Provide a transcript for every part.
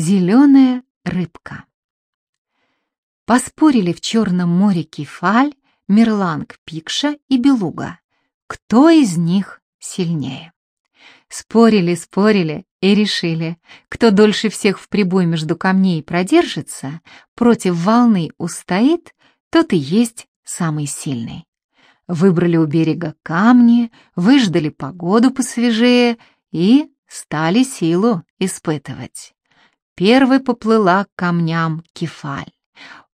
Зеленая рыбка. Поспорили в Черном море Кефаль, Мерланг Пикша и Белуга. Кто из них сильнее? Спорили, спорили и решили, кто дольше всех в прибой между камней продержится, против волны устоит, тот и есть самый сильный. Выбрали у берега камни, выждали погоду посвежее и стали силу испытывать. Первой поплыла к камням кефаль.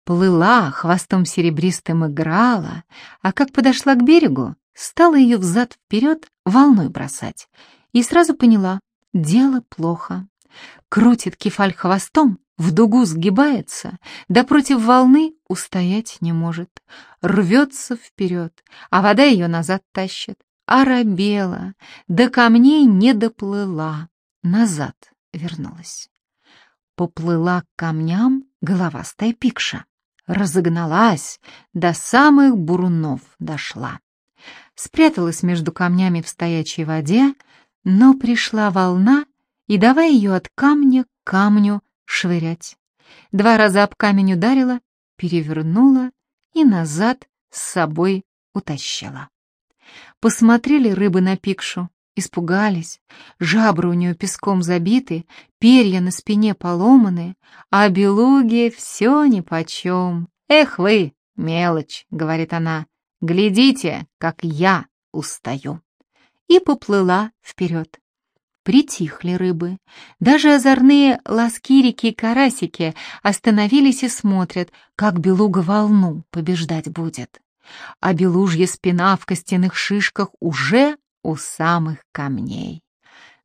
Плыла, хвостом серебристым играла, а как подошла к берегу, стала ее взад-вперед волной бросать. И сразу поняла — дело плохо. Крутит кефаль хвостом, в дугу сгибается, да против волны устоять не может. Рвется вперед, а вода ее назад тащит. Оробела, до камней не доплыла, назад вернулась. Поплыла к камням головастая пикша. Разогналась, до самых бурунов дошла. Спряталась между камнями в стоячей воде, но пришла волна, и давай ее от камня к камню швырять. Два раза об камень ударила, перевернула и назад с собой утащила. Посмотрели рыбы на пикшу, испугались. Жабры у нее песком забиты, перья на спине поломаны, а белуги все нипочем. «Эх вы, мелочь!» — говорит она. «Глядите, как я устаю!» И поплыла вперед. Притихли рыбы. Даже озорные ласкирики и карасики остановились и смотрят, как белуга волну побеждать будет а белужья спина в костяных шишках уже у самых камней.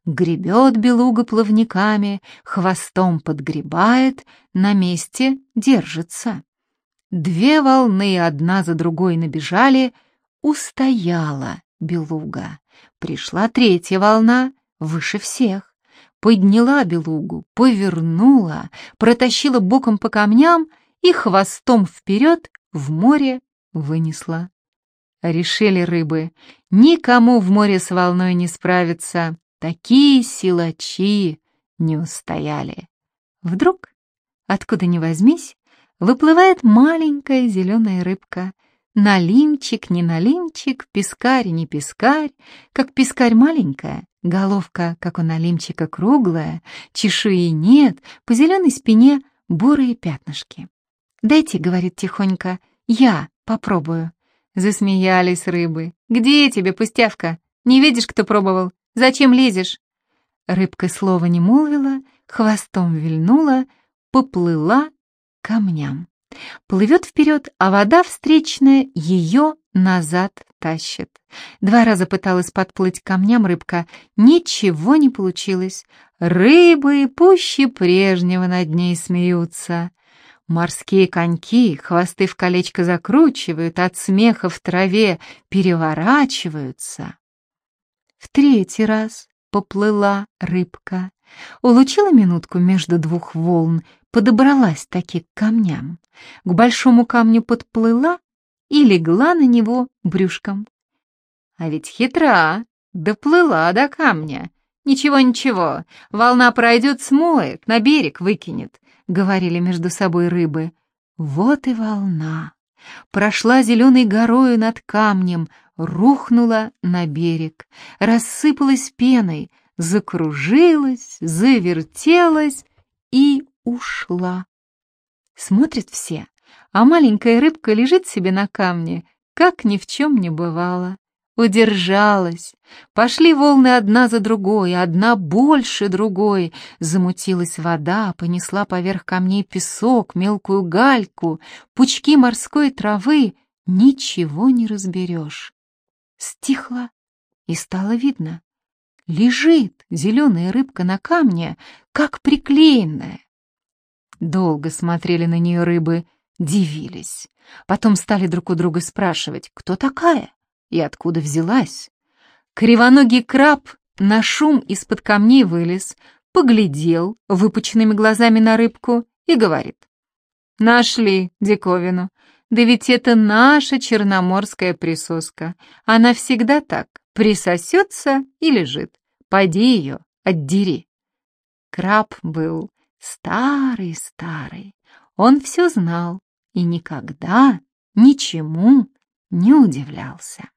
Гребет белуга плавниками, хвостом подгребает, на месте держится. Две волны одна за другой набежали, устояла белуга. Пришла третья волна, выше всех. Подняла белугу, повернула, протащила боком по камням и хвостом вперед в море вынесла. Решили рыбы, никому в море с волной не справиться, такие силачи не устояли. Вдруг, откуда ни возьмись, выплывает маленькая зеленая рыбка. Налимчик, не налимчик, пескарь, не пескарь, как пескарь маленькая, головка, как у налимчика, круглая, чешуи нет, по зеленой спине бурые пятнышки. «Дайте», — говорит тихонько, — «я Попробую. Засмеялись рыбы. Где тебе, пустявка? Не видишь, кто пробовал? Зачем лезешь? Рыбка слова не молвила, хвостом вильнула, поплыла к камням. Плывет вперед, а вода встречная ее назад тащит. Два раза пыталась подплыть к камням рыбка, ничего не получилось. Рыбы пуще прежнего над ней смеются. Морские коньки хвосты в колечко закручивают, от смеха в траве переворачиваются. В третий раз поплыла рыбка, улучила минутку между двух волн, подобралась таки к камням, к большому камню подплыла и легла на него брюшком. А ведь хитра, доплыла до камня. Ничего-ничего, волна пройдет, смоет, на берег выкинет говорили между собой рыбы. Вот и волна. Прошла зеленой горою над камнем, рухнула на берег, рассыпалась пеной, закружилась, завертелась и ушла. Смотрят все, а маленькая рыбка лежит себе на камне, как ни в чем не бывало удержалась. Пошли волны одна за другой, одна больше другой. Замутилась вода, понесла поверх камней песок, мелкую гальку, пучки морской травы. Ничего не разберешь. Стихло, и стало видно. Лежит зеленая рыбка на камне, как приклеенная. Долго смотрели на нее рыбы, дивились. Потом стали друг у друга спрашивать, кто такая? И откуда взялась. Кривоногий краб на шум из-под камней вылез, поглядел выпученными глазами на рыбку и говорит. «Нашли диковину. Да ведь это наша черноморская присоска. Она всегда так, присосется и лежит. Пойди ее, отдери». Краб был Старый-старый, он все знал и никогда ничему не удивлялся.